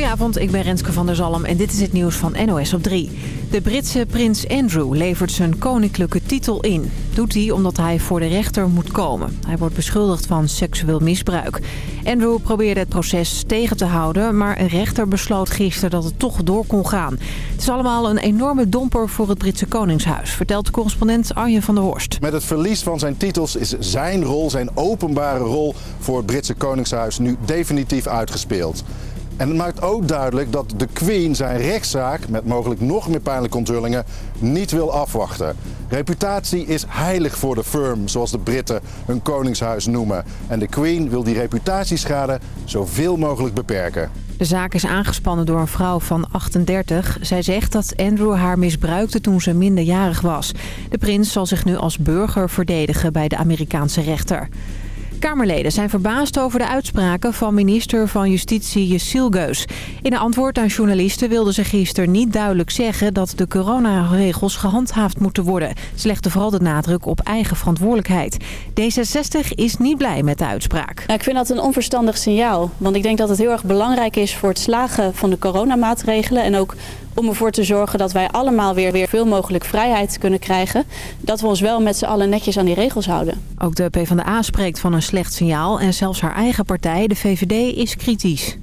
Goedenavond, ik ben Renske van der Zalm en dit is het nieuws van NOS op 3. De Britse prins Andrew levert zijn koninklijke titel in. Doet hij omdat hij voor de rechter moet komen. Hij wordt beschuldigd van seksueel misbruik. Andrew probeerde het proces tegen te houden... maar een rechter besloot gisteren dat het toch door kon gaan. Het is allemaal een enorme domper voor het Britse koningshuis... vertelt correspondent Arjen van der Horst. Met het verlies van zijn titels is zijn rol, zijn openbare rol... voor het Britse koningshuis nu definitief uitgespeeld. En het maakt ook duidelijk dat de Queen zijn rechtszaak... met mogelijk nog meer pijnlijke onthullingen niet wil afwachten. Reputatie is heilig voor de firm, zoals de Britten hun koningshuis noemen. En de Queen wil die reputatieschade zoveel mogelijk beperken. De zaak is aangespannen door een vrouw van 38. Zij zegt dat Andrew haar misbruikte toen ze minderjarig was. De prins zal zich nu als burger verdedigen bij de Amerikaanse rechter. Kamerleden zijn verbaasd over de uitspraken van minister van Justitie Jessiel Geus. In een antwoord aan journalisten wilde ze gisteren niet duidelijk zeggen dat de coronaregels gehandhaafd moeten worden. Ze legde vooral de nadruk op eigen verantwoordelijkheid. D66 is niet blij met de uitspraak. ik vind dat een onverstandig signaal. Want ik denk dat het heel erg belangrijk is voor het slagen van de coronamaatregelen. En ook om ervoor te zorgen dat wij allemaal weer, weer veel mogelijk vrijheid kunnen krijgen. Dat we ons wel met z'n allen netjes aan die regels houden. Ook de PvdA spreekt van een slecht signaal en zelfs haar eigen partij, de VVD, is kritisch.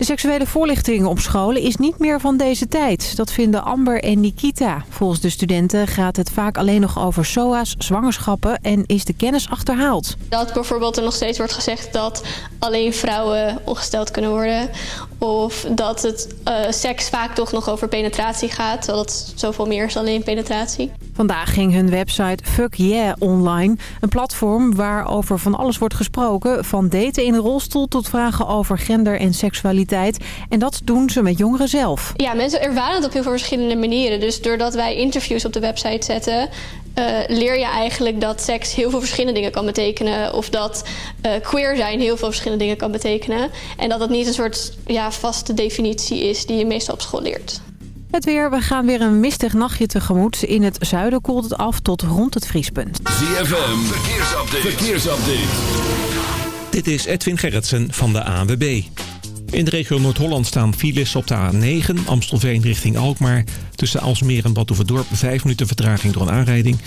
De seksuele voorlichting op scholen is niet meer van deze tijd. Dat vinden Amber en Nikita. Volgens de studenten gaat het vaak alleen nog over SOA's, zwangerschappen en is de kennis achterhaald. Dat bijvoorbeeld er nog steeds wordt gezegd dat alleen vrouwen ongesteld kunnen worden. Of dat het uh, seks vaak toch nog over penetratie gaat. Terwijl het zoveel meer is dan alleen penetratie. Vandaag ging hun website Fuck Yeah online. Een platform waar over van alles wordt gesproken. Van daten in een rolstoel tot vragen over gender en seksualiteit. En dat doen ze met jongeren zelf. Ja, mensen ervaren het op heel veel verschillende manieren. Dus doordat wij interviews op de website zetten... Uh, leer je eigenlijk dat seks heel veel verschillende dingen kan betekenen. Of dat uh, queer zijn heel veel verschillende dingen kan betekenen. En dat het niet een soort ja, vaste definitie is die je meestal op school leert. Het weer, we gaan weer een mistig nachtje tegemoet. In het zuiden koelt het af tot rond het vriespunt. ZFM, verkeersupdate. verkeersupdate. Dit is Edwin Gerritsen van de ANWB. In de regio Noord-Holland staan files op de A9, Amstelveen richting Alkmaar. Tussen Alsmeer en Badhoevedorp 5 minuten vertraging door een aanrijding.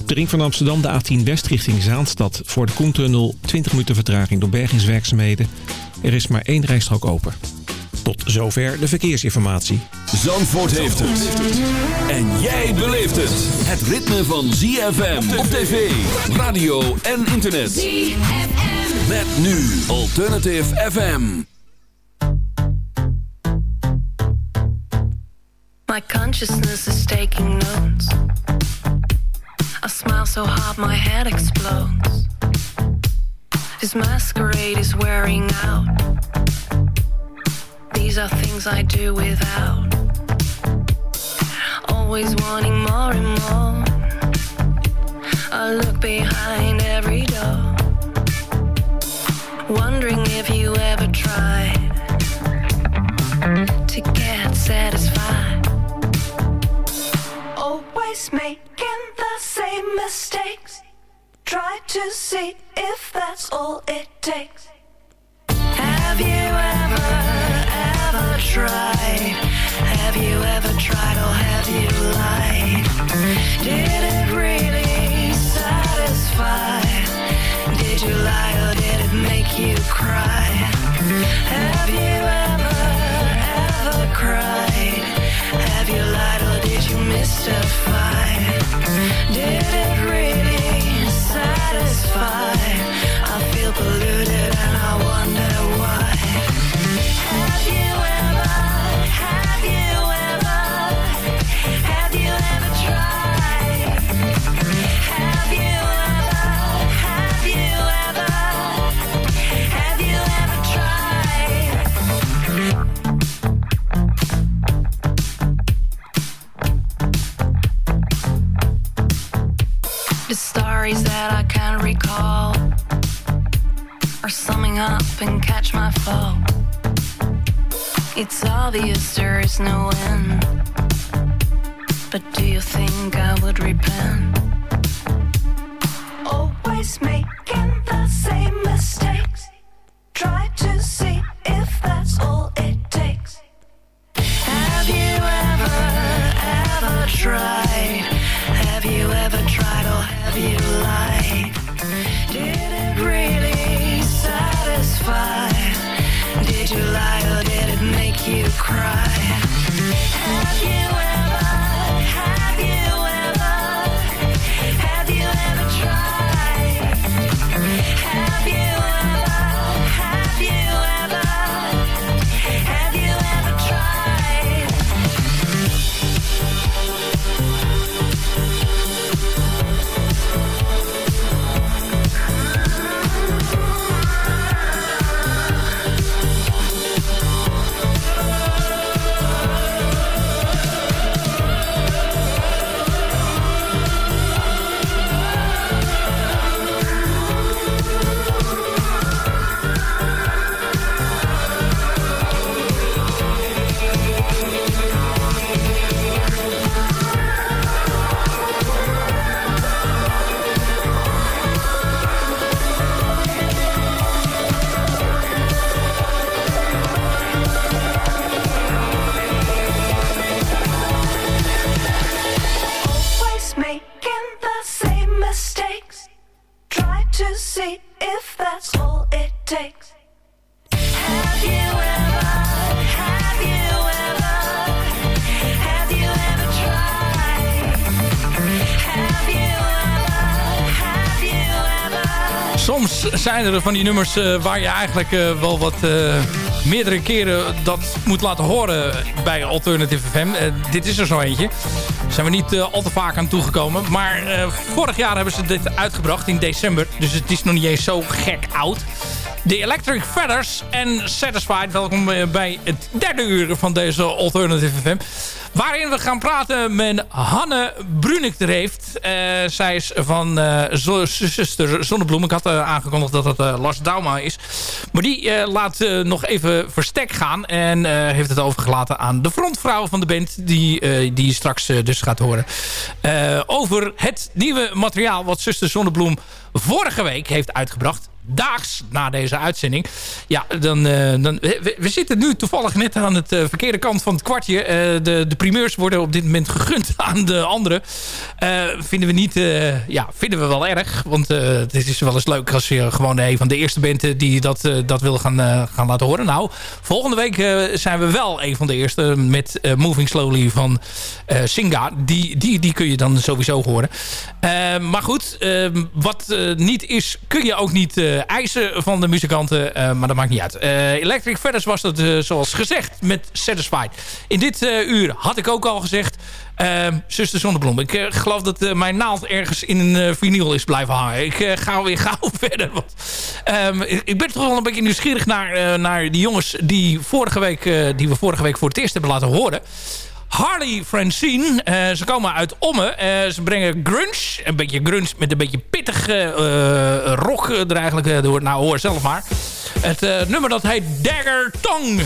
Op de ring van Amsterdam de A10 West richting Zaanstad. Voor de Koentunnel 20 minuten vertraging door bergingswerkzaamheden. Er is maar één rijstrook open. Tot zover de verkeersinformatie. Zandvoort heeft het. En jij beleeft het. Het ritme van ZFM op tv, radio en internet. ZFM. Met nu Alternative FM. My consciousness is taking notes. I smile so hard my head explodes. This masquerade is wearing out. These are things I do without. Always wanting more and more. I look behind every door. Wondering if you ever tried to get satisfied. Always making the same mistakes. Try to see if that's all it takes. Have you ever, ever obvious there is no end. But do you think I would repent? Er van die nummers uh, waar je eigenlijk uh, wel wat uh, meerdere keren dat moet laten horen bij Alternative FM. dit is er zo eentje. Daar zijn we niet al te vaak aan toegekomen. Maar vorig jaar hebben ze dit uitgebracht in december. Dus het is nog niet eens zo gek oud. De Electric Feathers en Satisfied. Welkom bij het derde uur van deze Alternative FM. Waarin we gaan praten met Hanne Brunik heeft. Uh, zij is van uh, zuster Zonnebloem. Ik had uh, aangekondigd dat het Lars Dauma is. Maar die laat nog even verstek gaan. En heeft het overgelaten aan de frontvrouw van de band. Die, die je straks dus gaat horen. over het nieuwe materiaal wat zuster Zonnebloem vorige week heeft uitgebracht daags na deze uitzending. Ja, dan, uh, dan, we, zitten nu toevallig net aan het uh, verkeerde kant van het kwartje. Uh, de, de primeurs worden op dit moment gegund aan de anderen. vinden we niet, ja, vinden we wel erg. Want het is wel eens leuk als je gewoon een van de eerste bent die dat, dat wil gaan, gaan laten horen. Nou, volgende week zijn we wel een van de eerste met Moving Slowly van Singa. Die, die, die kun je dan sowieso horen. maar goed, wat niet is, kun je ook niet eisen van de muzikanten. Uh, maar dat maakt niet uit. Uh, Electric Feathers was dat zoals gezegd met Satisfied. In dit uur had ik ook al gezegd... Zuster Zonnebloem. Ik geloof dat mijn naald ergens in een vinyl is blijven hangen. Ik ga weer gauw verder. Want, um, ik ben toch wel een beetje nieuwsgierig naar, naar die jongens... Die, vorige week, die we vorige week voor het eerst hebben laten horen. Harley Francine. Uh, ze komen uit Ommen. Uh, ze brengen grunge. Een beetje grunge met een beetje pittige uh, rock er eigenlijk door. Nou, hoor zelf maar. Het nummer dat heet Dagger Tongue.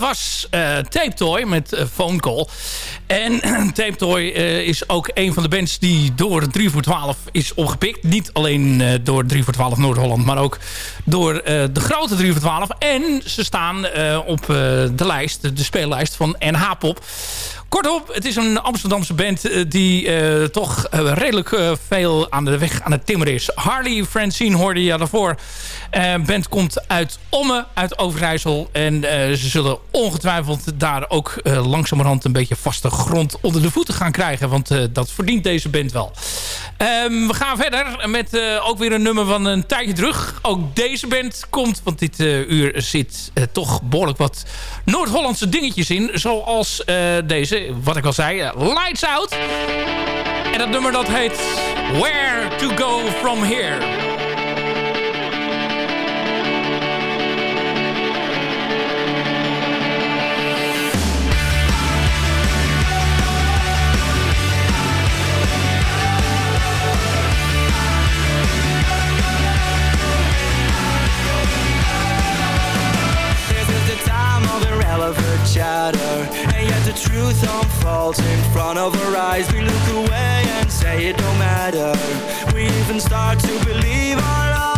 Was Tape Toy met Phone Call. En Tape Toy is ook een van de bands die door 3 voor 12 is opgepikt. Niet alleen door 3 voor 12 Noord-Holland, maar ook door de grote 3 voor 12. En ze staan op de lijst, de speellijst van NH Pop. Kortom, het is een Amsterdamse band eh, die uh, toch uh, redelijk veel aan de weg aan het timmeren is. Harley Francine hoorde je daarvoor. Band komt uit Omme, uit Overijssel. En ze zullen ongetwijfeld daar ook langzamerhand een beetje vaste grond onder de voeten gaan krijgen. Want dat verdient deze band wel. Um, we gaan verder met ook weer een nummer van een tijdje terug. Ook deze band komt, want dit uur zit toch behoorlijk wat Noord-Hollandse dingetjes in. Zoals deze wat ik al zei, eh, Lights Out. En dat nummer dat heet Where to Go From Here. chatter the truth unfolds in front of our eyes. We look away and say it don't matter. We even start to believe our lies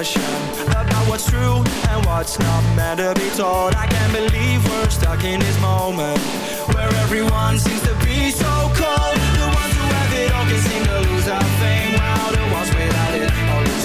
discussion About what's true and what's not. Meant to be told I can't believe we're stuck in this moment Where everyone seems to be so cold. The ones who have it all can seem to lose a thing While the ones without it are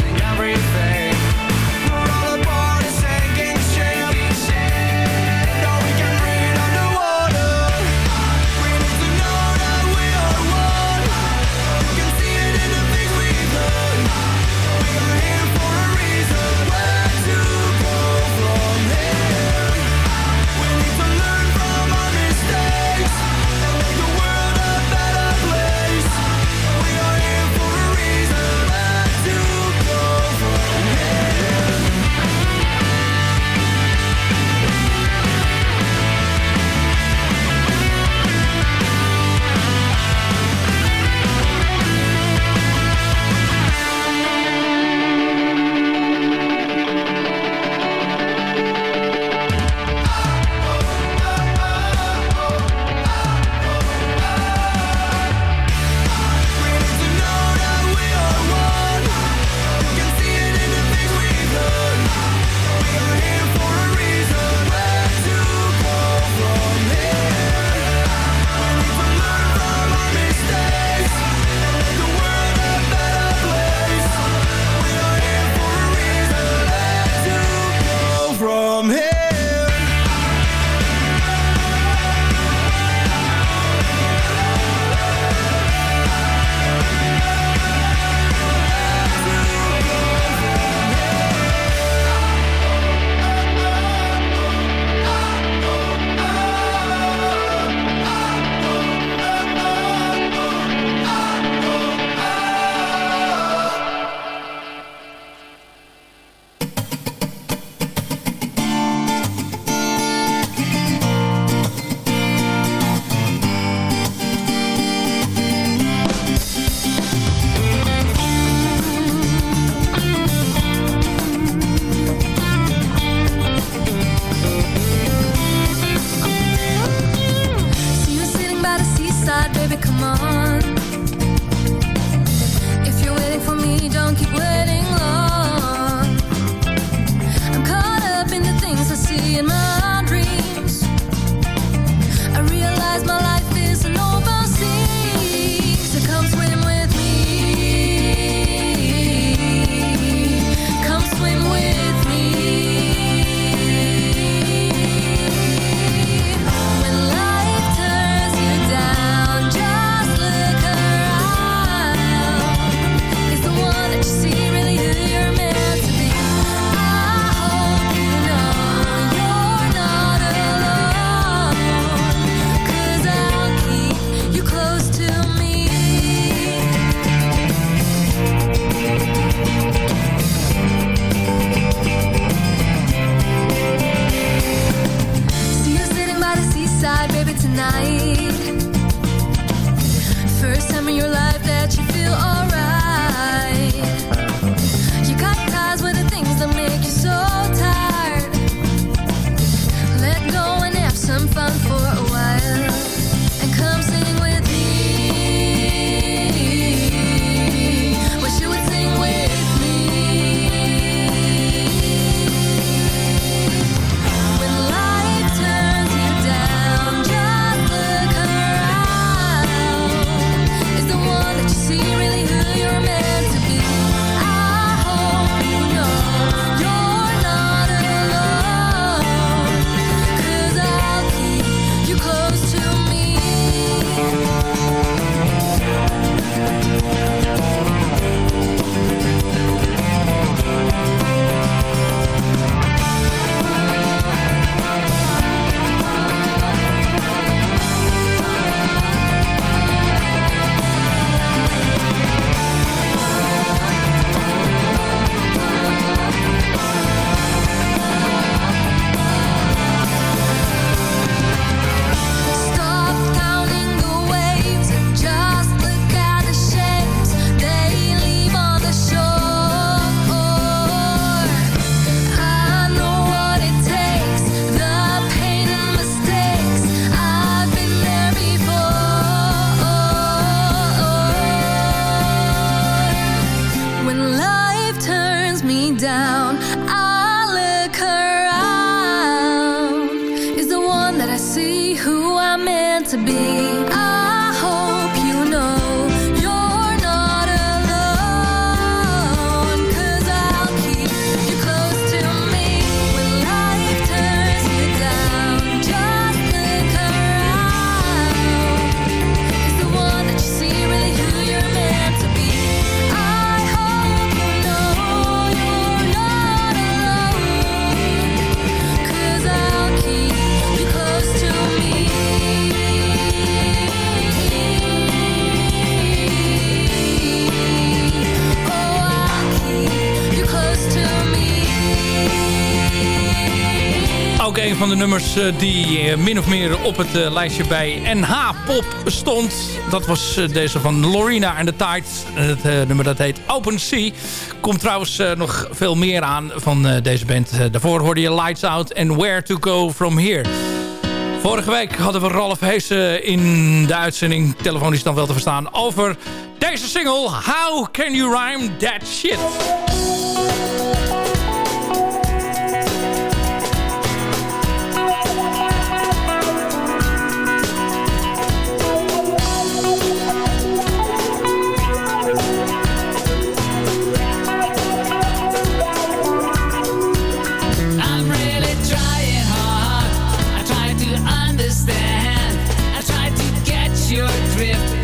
de nummers eh, die eh, min of meer op het eh, lijstje bij NH Pop stond. Dat was deze van Lorena and the Tides. Het nummer dat heet Open Sea. Komt trouwens nog veel meer aan van deze band. Daarvoor hoorde je Lights Out and Where to Go From Here. Vorige week hadden we Ralf Heesen in de uitzending, telefonisch dan wel te verstaan, over deze single How Can You Rhyme That Shit. Drift,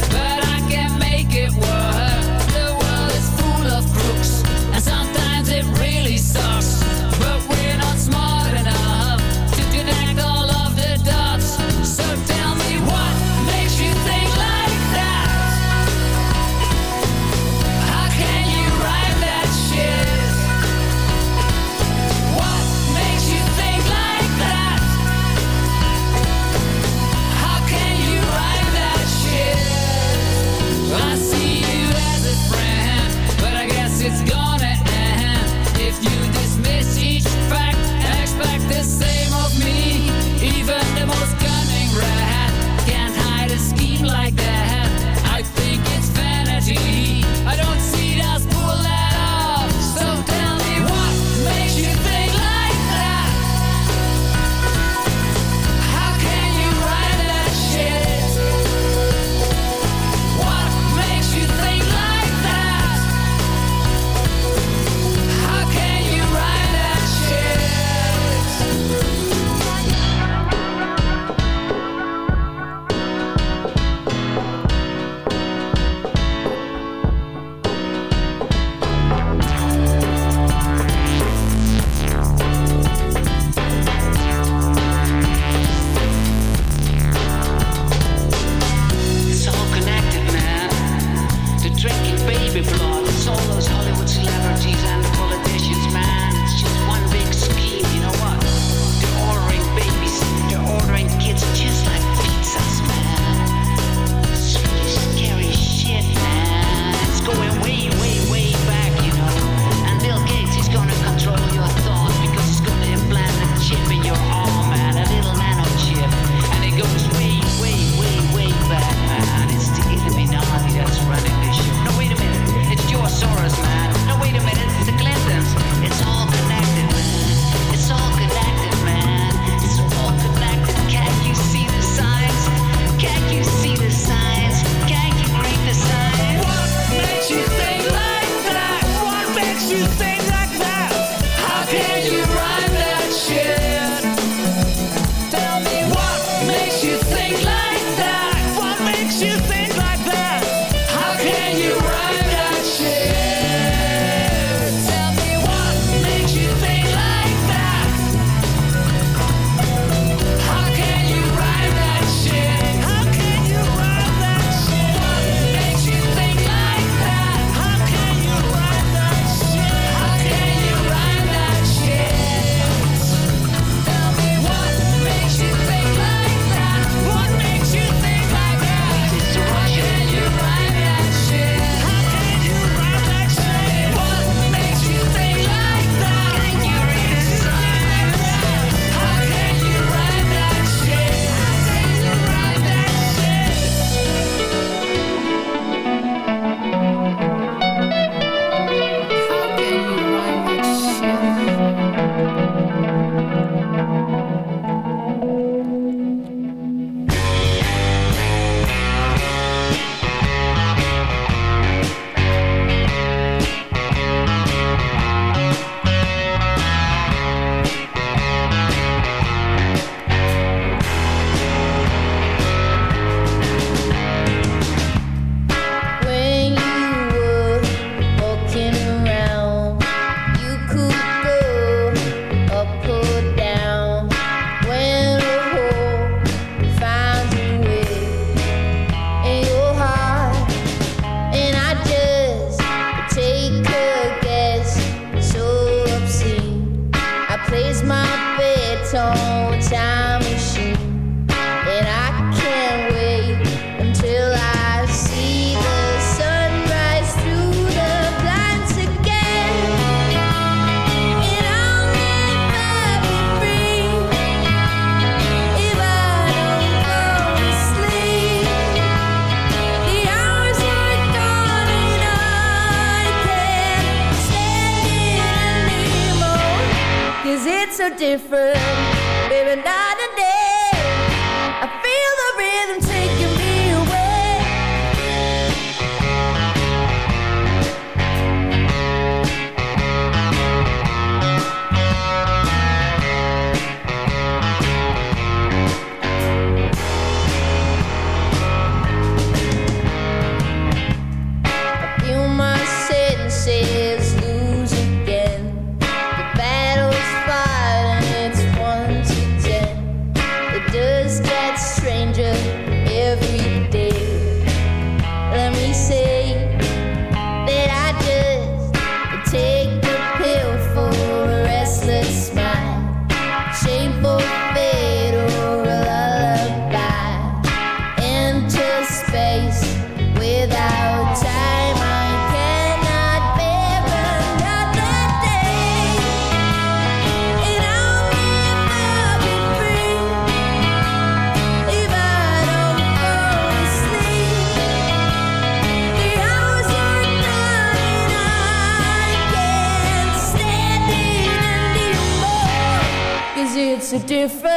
if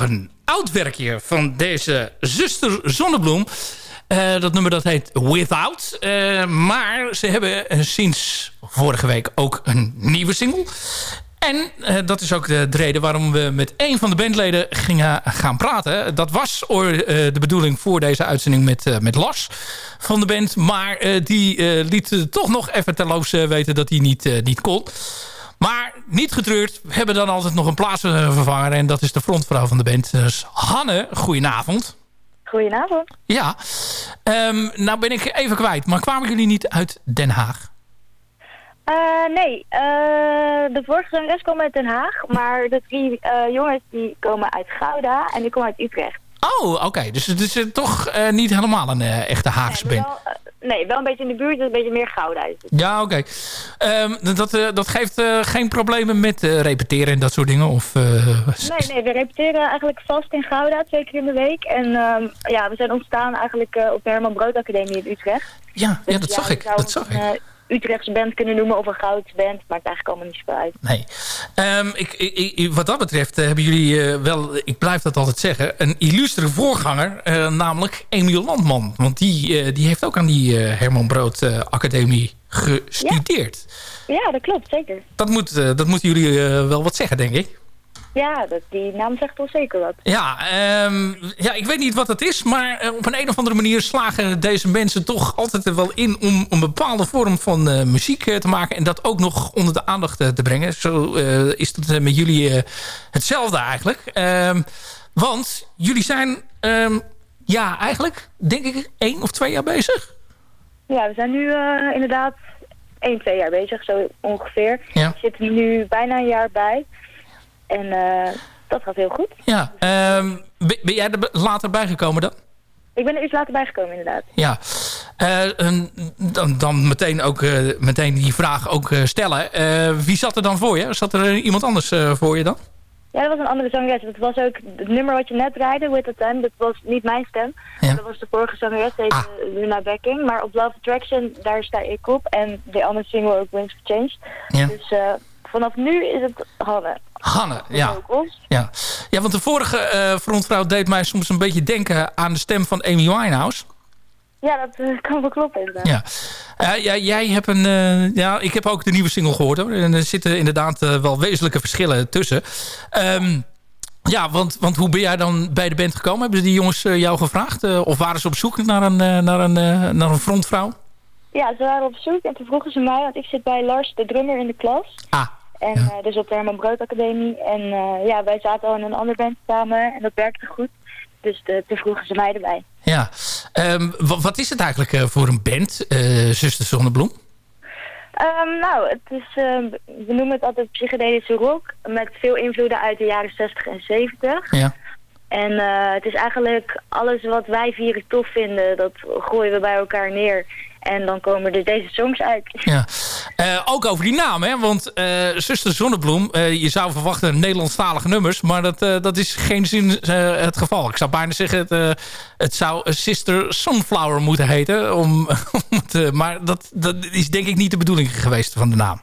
een oud werkje van deze zuster Zonnebloem. Eh, dat nummer dat heet Without. Eh, maar ze hebben sinds vorige week ook een nieuwe single. En eh, dat is ook de, de reden waarom we met een van de bandleden gingen gaan praten. Dat was de bedoeling voor deze uitzending met, eh, met Lars van de band. Maar die liet toch nog even terloos eh, weten dat hij niet, niet kon. Maar niet getreurd. We hebben dan altijd nog een plaatsvervanger. En dat is de frontvrouw van de band. Dus Hanne, goedenavond. Goedenavond. Ja, Ehm, nou ben ik even kwijt. Maar kwamen jullie niet uit Den Haag? Eh, nee, eh, de vorige zangeres kwam uit Den Haag, maar de drie eh, jongens die komen uit Gouda en die komen uit Utrecht. Oh, oké. Dus het is eh, toch eh, niet helemaal een eh, echte Haagse nee, band. wel, eh, nee, wel een beetje in de buurt, dus een beetje meer Gouda is het. Ja, oké. Ehm, dat, eh, dat geeft eh, geen problemen met eh, repeteren en dat soort dingen? Of, Nee, nee, we repeteren eigenlijk vast in Gouda, twee keer in de week. En ehm, ja, we zijn ontstaan eigenlijk op de Herman Brood Academie in Utrecht. Ja, ja dat zag ik. Dat zag ik. Utrechtse band kunnen noemen of een Goudse band, maakt eigenlijk allemaal niet zoveel uit. Nee. Ehm, ik, ik, wat dat betreft eh, hebben jullie eh, wel, ik blijf dat altijd zeggen, een illustere voorganger, eh, namelijk Emiel Landman. Want die, die heeft ook aan die Herman Brood Academie gestudeerd. Ja, dat klopt, zeker. Dat, moet, dat moeten jullie wel wat zeggen, denk ik. Ja, dat, die naam zegt wel zeker wat. Ja, ehm, ja, ik weet niet wat het is, maar eh, op een, een of andere manier slagen deze mensen toch altijd er wel in om een bepaalde vorm van eh, muziek eh, te maken en dat ook nog onder de aandacht te brengen. Zo is het eh, met jullie hetzelfde eigenlijk. Ehm, want jullie zijn, ehm, ja, eigenlijk denk ik één of twee jaar bezig. Ja, we zijn nu inderdaad 1, 2 jaar bezig, zo ongeveer. Ja. We zitten nu bijna een jaar bij. En eh, dat gaat heel goed. Ja, ehm, ben, jij er later bijgekomen dan? Ik ben er iets later bijgekomen inderdaad. Ja, Eh, dan, dan meteen, ook, eh, meteen die vraag ook stellen. Wie zat er dan voor je? Zat er iemand anders voor je dan? Ja, dat was een andere zangeres. Dat was ook het nummer wat je net draaide, With the Time. Dat was niet mijn stem. Ja. Dat was de vorige zangeres, die heette Luna Becking. Maar op Love Attraction, daar sta ik op. En de andere single ook Wings for Change. Ja. Dus vanaf nu is het Hanne. Hanne, ja. Ja, ja want de vorige eh, frontvrouw deed mij soms een beetje denken aan de stem van Amy Winehouse. Ja, dat eh, kan wel kloppen inderdaad. Ja. Ja, ja, jij hebt een... eh, ja, ik heb ook de nieuwe single gehoord hoor. En er zitten inderdaad eh, wel wezenlijke verschillen tussen. Ehm, ja, want, want hoe ben jij dan bij de band gekomen? Hebben die jongens eh, jou gevraagd? Eh, of waren ze op zoek naar een, eh, naar een, eh, naar een frontvrouw? Ja, ze waren op zoek en toen vroegen ze mij, want ik zit bij Lars, de drummer, in de klas. Ah. En eh, dus op de Herman Brood Academie. En eh, ja, wij zaten al in een andere band samen en dat werkte goed. Dus de, toen vroegen ze mij erbij. Ja. Ehm, wa- wat is het eigenlijk eh, voor een band, Zuster Zonnebloem? Ehm, nou, het is, eh, we noemen het altijd psychedelische rock. Met veel invloeden uit de jaren 60 en 70. Ja. En het is eigenlijk alles wat wij vieren tof vinden, dat gooien we bij elkaar neer. En dan komen er deze songs uit. Ja. Eh, ook over die naam, hè? Want eh, Zuster Zonnebloem, eh, je zou verwachten Nederlandstalige nummers, maar dat, dat is geen zin het geval. Ik zou bijna zeggen, het, het zou Sister Sunflower moeten heten. Om, maar dat, dat is denk ik niet de bedoeling geweest van de naam.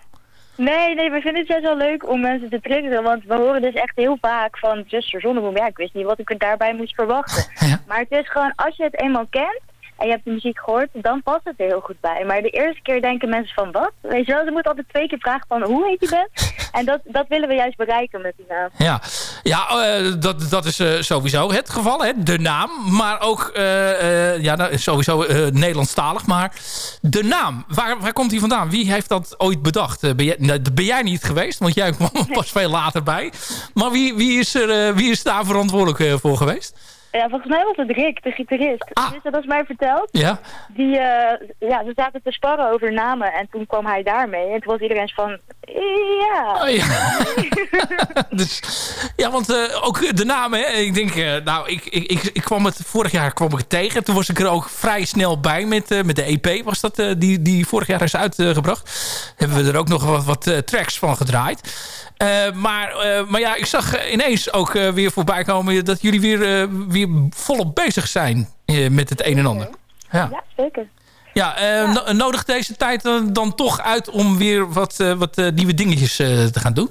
Nee, nee, we vinden het juist wel leuk om mensen te triggeren. Want we horen dus echt heel vaak van zuster Zonnebloem. Ja, ik wist niet wat ik er daarbij moest verwachten. Maar het is gewoon, als je het eenmaal kent en je hebt de muziek gehoord, dan past het er heel goed bij. Maar de eerste keer denken mensen van wat? Weet je wel, ze moeten altijd twee keer vragen van hoe heet die band? En dat, dat willen we juist bereiken met die naam. Ja, ja eh, dat, dat is eh, sowieso het geval, hè? de naam. Maar ook eh, ja, nou, sowieso Nederlandstalig. Maar de naam, waar, waar komt die vandaan? Wie heeft dat ooit bedacht? Ben, jij, nou, ben jij niet geweest, want jij kwam er pas veel later bij. Maar wie, wie, is, er, wie is daar verantwoordelijk voor geweest? Ja, volgens mij was het Rick, de gitarist. Dus dat is mij verteld. Ja, Die, eh, ja, ze zaten te sparren over namen en toen kwam hij daarmee. En toen was iedereen van, ja. Oh, ja. dus, ja, want eh, ook de naam, hè. Ik denk, eh, nou, ik, ik, ik, ik kwam het, vorig jaar kwam ik het tegen. Toen was ik er ook vrij snel bij met, met de EP, was dat, die, die vorig jaar is uitgebracht. Hebben we er ook nog wat, wat tracks van gedraaid. Eh, maar, eh, maar ja, ik zag eh, ineens ook weer voorbij komen dat jullie weer, weer volop bezig zijn met het een en ander. Ja. Ja, zeker. Ja, no- nodig deze tijd dan, dan toch uit om weer wat, wat nieuwe dingetjes te gaan doen?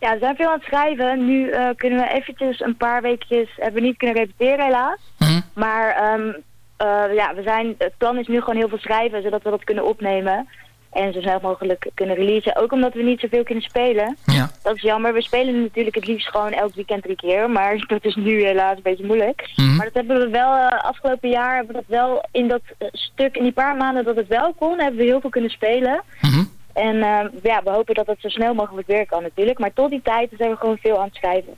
Ja, we zijn veel aan het schrijven. Nu kunnen we eventjes een paar weekjes, hebben we niet kunnen repeteren helaas. Maar ehm, eh, ja, we zijn, het plan is nu gewoon heel veel schrijven, zodat we dat kunnen opnemen. En zo snel mogelijk kunnen releasen. Ook omdat we niet zoveel kunnen spelen. Ja. Dat is jammer. We spelen natuurlijk het liefst gewoon elk weekend drie keer. Maar dat is nu helaas een beetje moeilijk. Mhm. Maar dat hebben we wel eh, afgelopen jaar, hebben we dat wel in dat eh, stuk, in die paar maanden dat het wel kon, hebben we heel veel kunnen spelen. En eh, ja, we hopen dat het zo snel mogelijk weer kan natuurlijk. Maar tot die tijd zijn we gewoon veel aan het schrijven.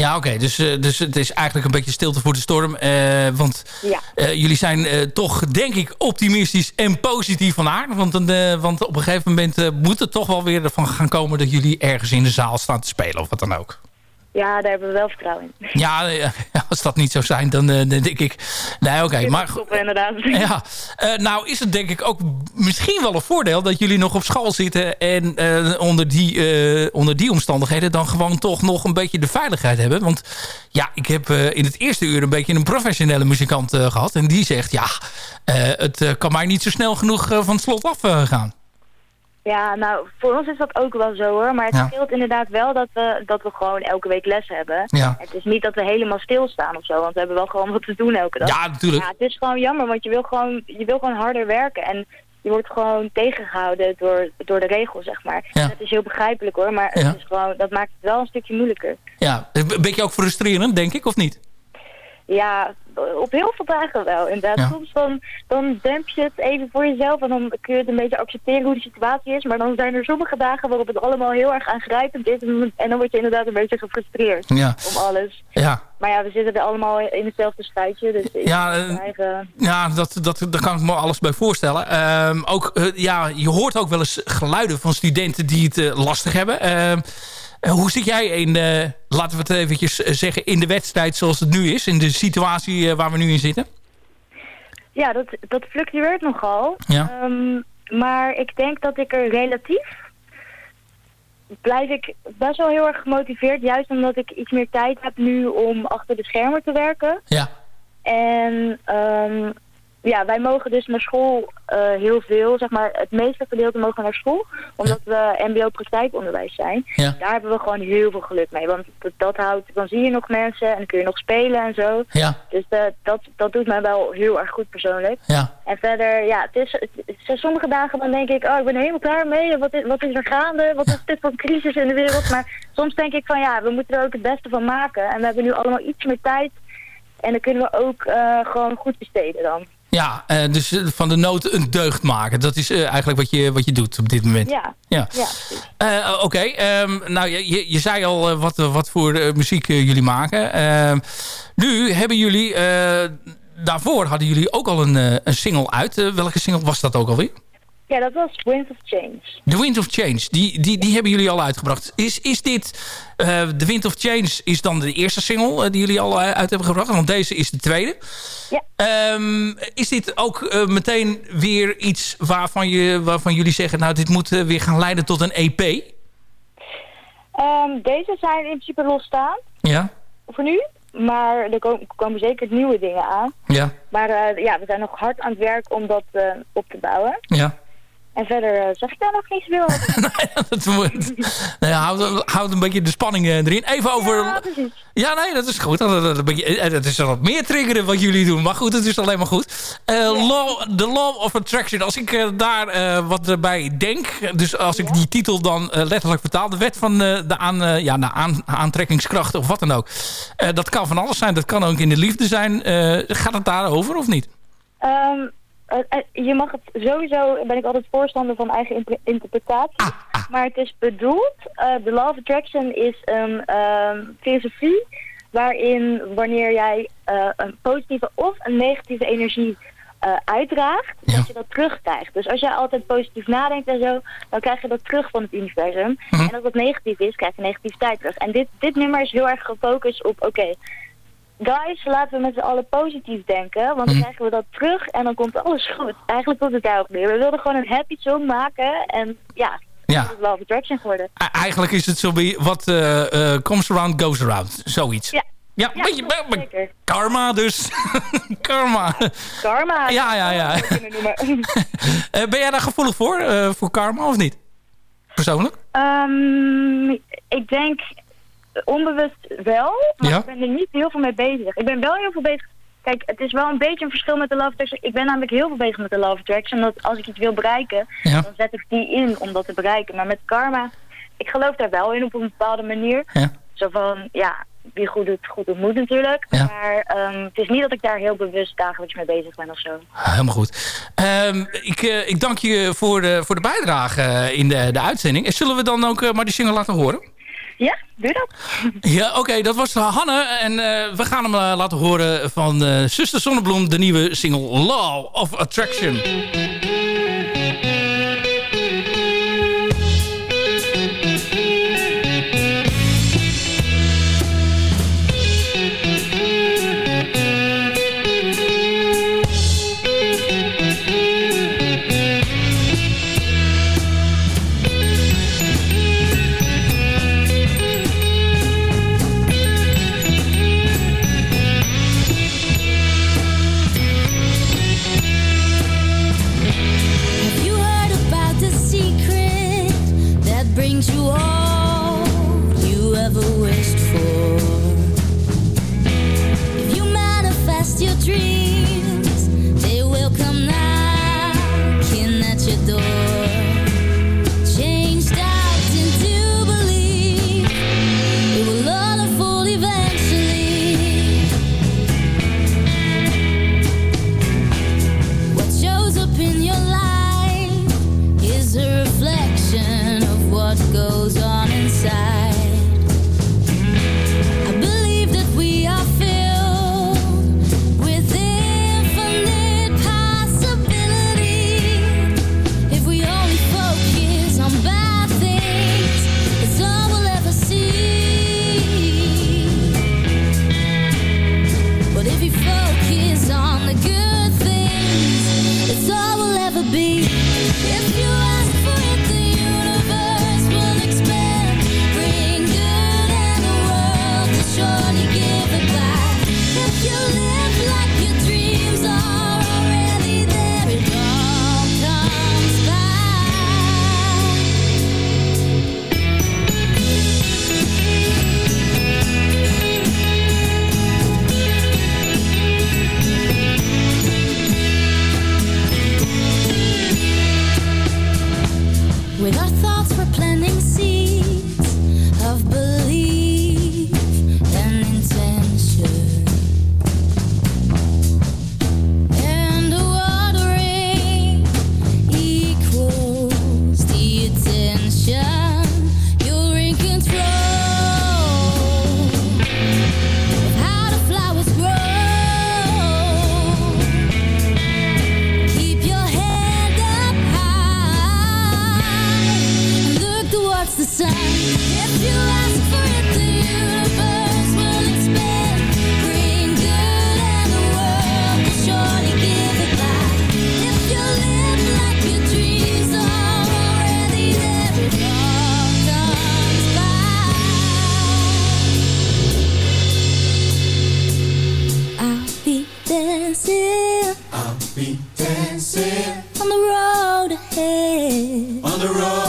Ja, oké. Dus, eh, dus het is eigenlijk een beetje stilte voor de storm. eh, want Ja. eh, jullie zijn toch, denk ik, optimistisch en positief van aard. Want, want op een gegeven moment moet het toch wel weer ervan gaan komen... dat jullie ergens in de zaal staan te spelen of wat dan ook. Ja, daar hebben we wel vertrouwen in. Ja, eh, als dat niet zou zijn, dan, eh, denk ik... Nee, oké. maar inderdaad. Ja, eh, nou is het denk ik ook misschien wel een voordeel dat jullie nog op school zitten en onder, die, onder die omstandigheden dan gewoon toch nog een beetje de veiligheid hebben. Want ja, ik heb in het eerste uur een beetje een professionele muzikant eh, gehad en die zegt ja, het kan mij niet zo snel genoeg van het slot af eh, gaan. Ja, nou, voor ons is dat ook wel zo hoor. Maar het Ja. scheelt inderdaad wel dat we, dat we gewoon elke week les hebben. Ja. Het is niet dat we helemaal stilstaan of zo, want we hebben wel gewoon wat te doen elke dag. Ja, natuurlijk. Ja, het is gewoon jammer, want je wil gewoon, je wil gewoon harder werken. En je wordt gewoon tegengehouden door, door de regels, zeg maar. Ja. Dat is heel begrijpelijk hoor, maar Ja. het is gewoon, dat maakt het wel een stukje moeilijker. Ja, een beetje ook frustrerend, denk ik, of niet? Ja, op heel veel dagen wel, inderdaad. Ja. Soms dan, dan demp je het even voor jezelf en dan kun je het een beetje accepteren hoe de situatie is. Maar dan zijn er sommige dagen waarop het allemaal heel erg aangrijpend is. En dan word je inderdaad een beetje gefrustreerd Ja. om alles. Ja, Maar ja, we zitten er allemaal in hetzelfde schuitje. Dus Ja, eh, eigen... Ja, dat, dat, daar kan ik me alles bij voorstellen. Ehm, ook, eh, ja, je hoort ook wel eens geluiden van studenten die het eh, lastig hebben. Eh, hoe zit jij in, eh, laten we het eventjes eh, zeggen, in de wedstrijd zoals het nu is? In de situatie waar we nu in zitten? Ja, dat, dat fluctueert nogal. Ja. Ehm, maar ik denk dat ik er relatief... blijf ik best wel heel erg gemotiveerd. Juist omdat ik iets meer tijd heb nu om achter de schermen te werken. Ja. En ehm, ja, wij mogen dus naar school eh, heel veel, zeg maar, het meeste gedeelte mogen naar school, omdat we mbo-praktijkonderwijs zijn. Ja. Daar hebben we gewoon heel veel geluk mee, want dat, dat houdt, dan zie je nog mensen en dan kun je nog spelen en zo. Ja, Dus eh, dat, dat doet mij wel heel erg goed persoonlijk. ja. En verder, ja, het is, het is- sommige dagen dan denk ik, oh, ik ben helemaal klaar mee. Wat is, wat is er gaande? Wat is dit voor een crisis in de wereld? Maar soms denk ik van, ja, we moeten er ook het beste van maken. En we hebben nu allemaal iets meer tijd. En dan kunnen we ook eh, gewoon goed besteden dan. Ja, eh, dus eh, van de nood een deugd maken. Dat is eh, eigenlijk wat je, wat je doet op dit moment. Ja, Ja. ja. Oké, ehm, nou je, je, zei al wat, wat voor muziek jullie maken. Ehm, nu hebben jullie, daarvoor hadden jullie ook al een, een single uit. Welke single was dat ook alweer? Ja, dat was Wind of Change. The Wind of Change, die, die, die hebben jullie al uitgebracht. Is, is dit, eh The Wind of Change is dan de eerste single eh, die jullie al eh, uit hebben gebracht? Want deze is de tweede. Ja. Ehm, is dit ook meteen weer iets waarvan, je, waarvan jullie zeggen... nou, dit moet weer gaan leiden tot een EP? Ehm, deze zijn in principe losstaan Ja, voor nu. Maar er komen, komen zeker nieuwe dingen aan. ja, Maar ja, we zijn nog hard aan het werk om dat op te bouwen. ja. En verder eh, zeg ik daar nog niet zoveel over. dat moet, nou ja, houd, houd een beetje de spanning eh, erin. Even over... Ja, nee, dat is goed. Dat, dat, dat, dat- dat is wat meer triggeren wat jullie doen. Maar goed, het is alleen maar goed. Eh, law, the Law of Attraction. Als ik eh, daar eh, wat bij denk... Dus als ik die titel dan eh, letterlijk vertaal... De wet van eh, de, aan, eh, ja, de aan, aantrekkingskracht of wat dan ook. Eh, dat kan van alles zijn. Dat kan ook in de liefde zijn. Eh, gaat het daarover of niet? Ehm, eh, eh, je mag het sowieso, ben ik altijd voorstander van eigen interpretatie. Maar het is bedoeld, eh, de Law of Attraction is een ehm, filosofie waarin wanneer jij eh, een positieve of een negatieve energie eh, uitdraagt, Ja. dat je dat terugkrijgt. Dus als jij altijd positief nadenkt en zo, dan krijg je dat terug van het universum. Mhm. En als dat negatief is, krijg je negativiteit terug. En dit, dit nummer is heel erg gefocust op, oké, guys, laten we met z'n allen positief denken. Want dan Mhm. krijgen we dat terug en dan komt alles goed. Eigenlijk komt het daarop neer. We wilden gewoon een happy song maken. En ja, Ja. dat is Love Attraction geworden. Eigenlijk is het zo wat eh, eh, comes around goes around. Zoiets. Ja. Ja, Ja, beetje, be- karma dus. karma. Karma. Ja, ja, ja. Eh, ben jij daar gevoelig voor? voor karma of niet? Persoonlijk? Ehm, ik denk onbewust wel, maar Ja. ik ben er niet heel veel mee bezig. Ik ben wel heel veel bezig. Kijk, het is wel een beetje een verschil met de Love Attraction. Ik ben namelijk heel veel bezig met de Love Attraction. Dat als ik iets wil bereiken, Ja. dan zet ik die in om dat te bereiken. Maar met karma, ik geloof daar wel in op een bepaalde manier. Ja. Zo van, ja, wie goed doet, goed doet moet natuurlijk. Ja. Maar ehm, het is niet dat ik daar heel bewust dagelijks mee bezig ben of zo. Helemaal goed. Ehm, ik, eh, ik dank je voor de, voor de bijdrage eh, in de, de uitzending. En zullen we dan ook eh, maar die single laten horen? Ja, doe dat. Ja, oké. dat was Hanne. En eh, we gaan hem eh, laten horen van eh Zuster Zonnebloem. De nieuwe single Law of Attraction. Goes on On the road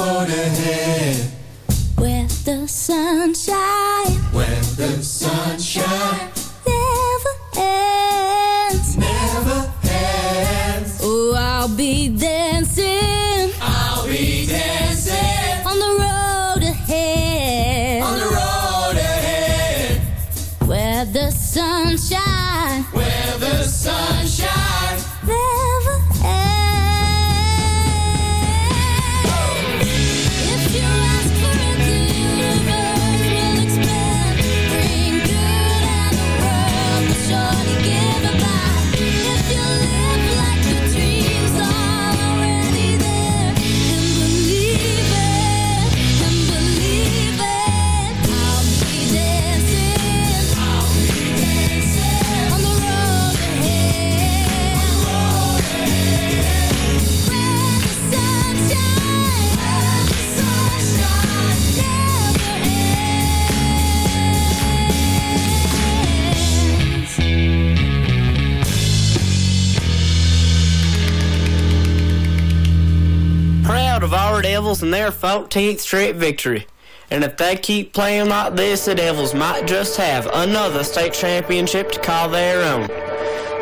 Devils and their 14th straight victory. And if they keep playing like this, the Devils might just have another state championship to call their own.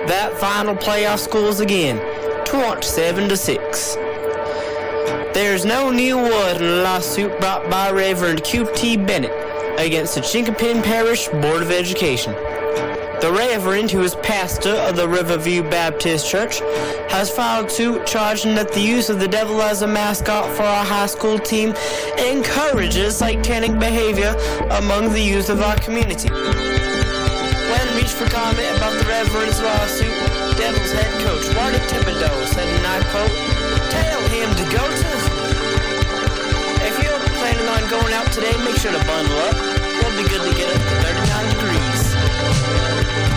That final playoff scores again, 27 to 6. There's no new word in a lawsuit brought by Reverend Q.T. Bennett against the Chinkapin Parish Board of Education. The Reverend, who is pastor of the Riverview Baptist Church, has filed suit charging that the use of the devil as a mascot for our high school team encourages satanic behavior among the youth of our community. When reached for comment about the Reverend's lawsuit, Devils head coach Marty Thibodeau said, and I quote, Tell him to go to... If you're planning on going out today, make sure to bundle up. Be good to get up to 39 degrees.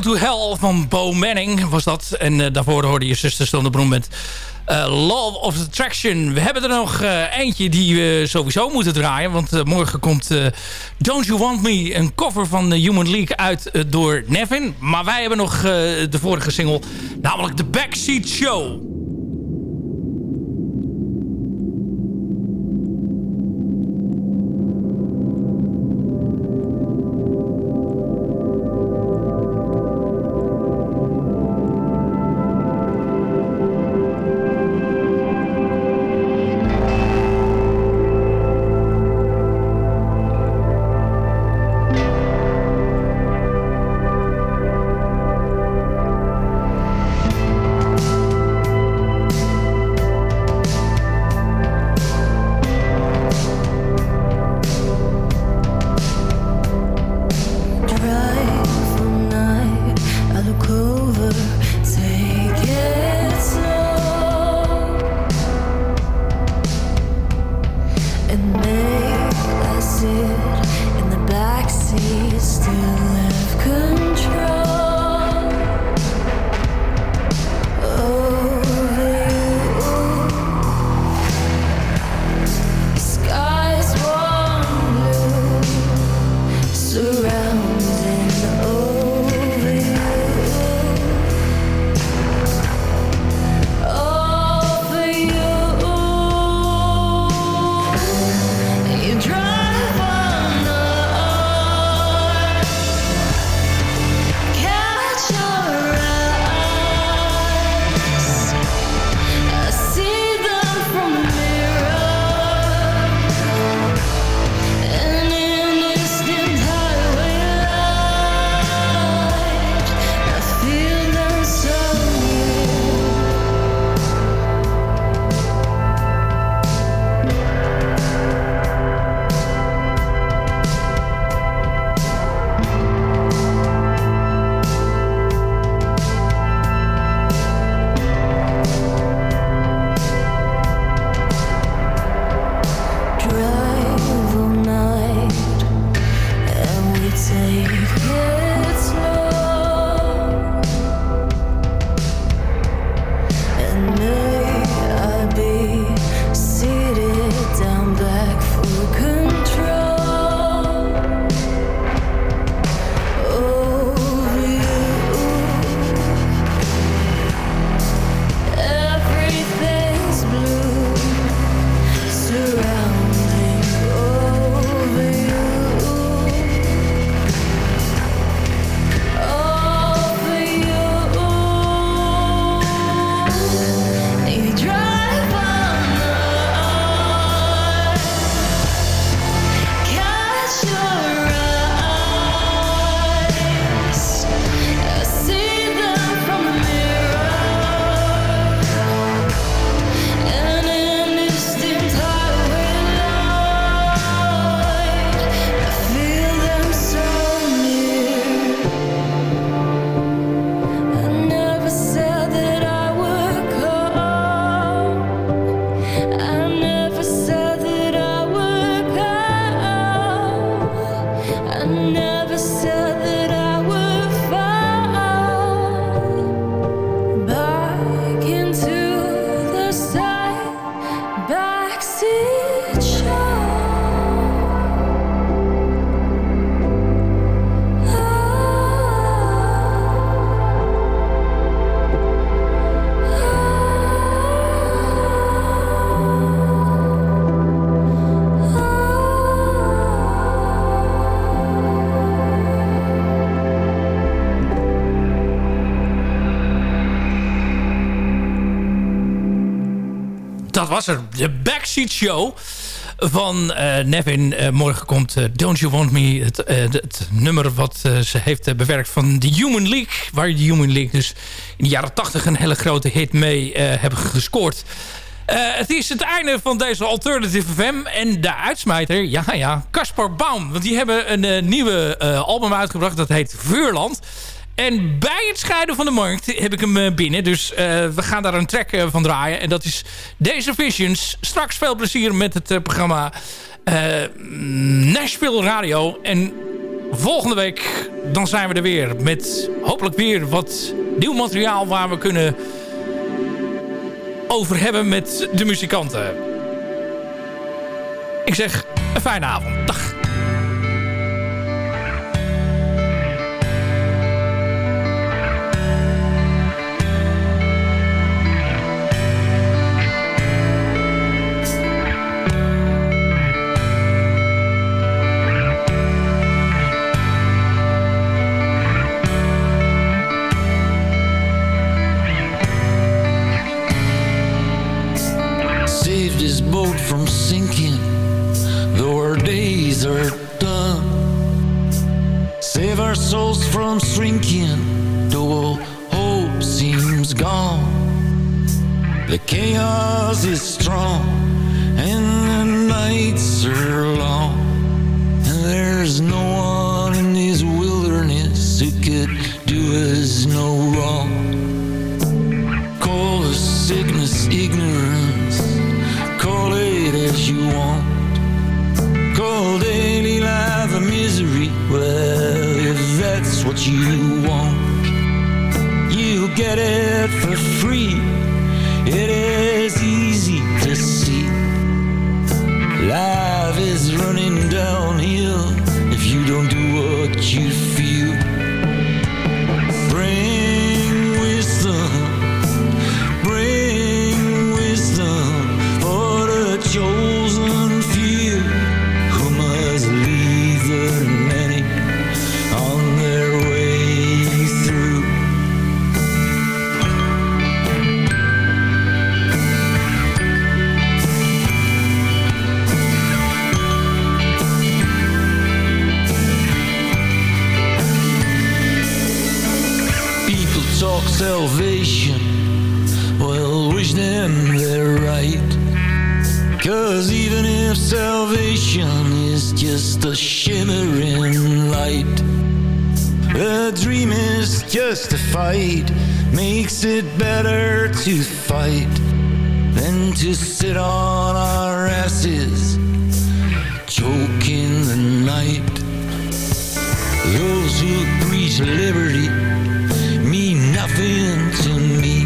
To Hell van Bo Manning was dat. En eh, daarvoor hoorde je zuster Stone de Bron met eh, Love of Attraction. We hebben er nog eh, eentje die we sowieso moeten draaien. Want morgen komt Don't You Want Me, een cover van de Human League uit door Nevin. Maar wij hebben nog de vorige single, namelijk The Backseat Show. De Backseat Show van eh, Nevin. Eh, morgen komt eh, Don't You Want Me. Het, het, nummer wat ze heeft bewerkt van The Human League. Waar de Human League dus in de jaren 80 een hele grote hit mee hebben gescoord. Het is het einde van deze Alternative FM. En de uitsmijter, ja ja, Caspar Baum. Want die hebben een nieuwe album uitgebracht. Dat heet Vuurland. En bij het scheiden van de markt heb ik hem eh, binnen. Dus eh, we gaan daar een track eh, van draaien. En dat is deze Visions. Straks veel plezier met het programma Nashville Radio. En volgende week dan zijn we er weer. Met hopelijk weer wat nieuw materiaal waar we kunnen over hebben met de muzikanten. Ik zeg een fijne avond. Dag. They're right. Cause even if salvation is just a shimmering light, a dream is just a fight, makes it better to fight than to sit on our asses, choking the night. Those who preach liberty mean nothing to me.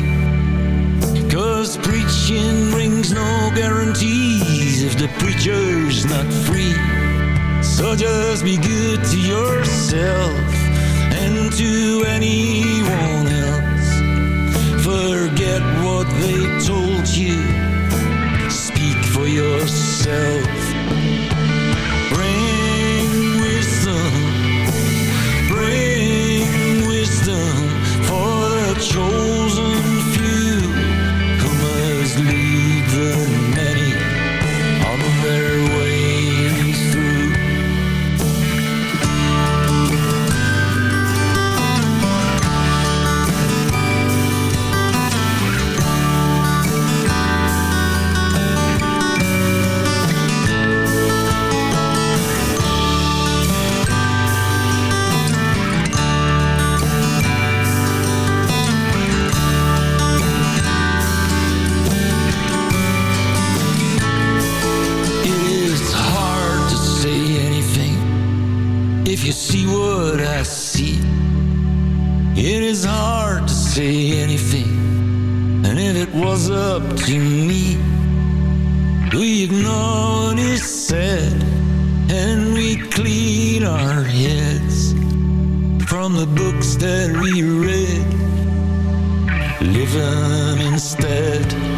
Brings no guarantees if the preacher's not free. So just be good to yourself and to anyone else. Forget what they told you. Speak for yourself. From the books that we read. Live them instead.